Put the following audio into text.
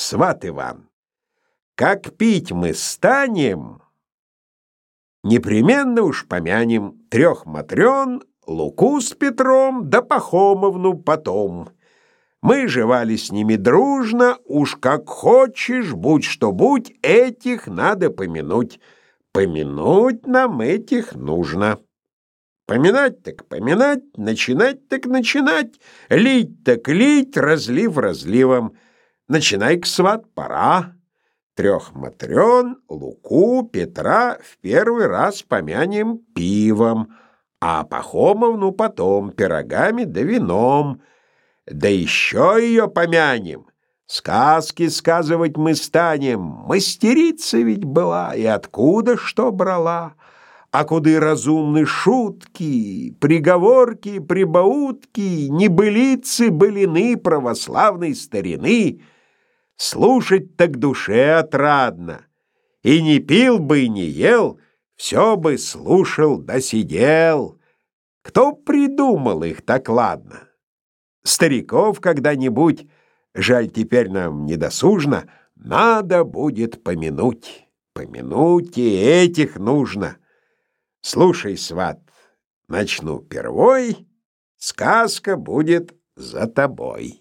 сват Иван, как пить мы станем, непременно уж помянем трех матрён, Луку с Петром, да Пахомовну потом. Мы жевали с ними дружно, уж как хочешь, будь что будь, этих надо помянуть. Помянуть нам этих нужно. Поминать так поминать, начинать так начинать, лить так лить, разлив разливом. Начинай-ка, сват, пора. Трех матрён, Луку, Петра в первый раз помянем пивом, а Пахомовну потом пирогами да вином. Да еще ее помянем. Сказки сказывать мы станем. Мастерица ведь была, и откуда что брала. А куды разумны шутки, приговорки, прибаутки, небылицы былины православной старины. Слушать так душе отрадно. И не пил бы, и не ел, все бы слушал да сидел. Кто придумал их так ладно? Стариков когда-нибудь, жаль, теперь нам недосужно, надо будет помянуть. Помянуть и этих нужно. Слушай, сват, начну первой, сказка будет за тобой.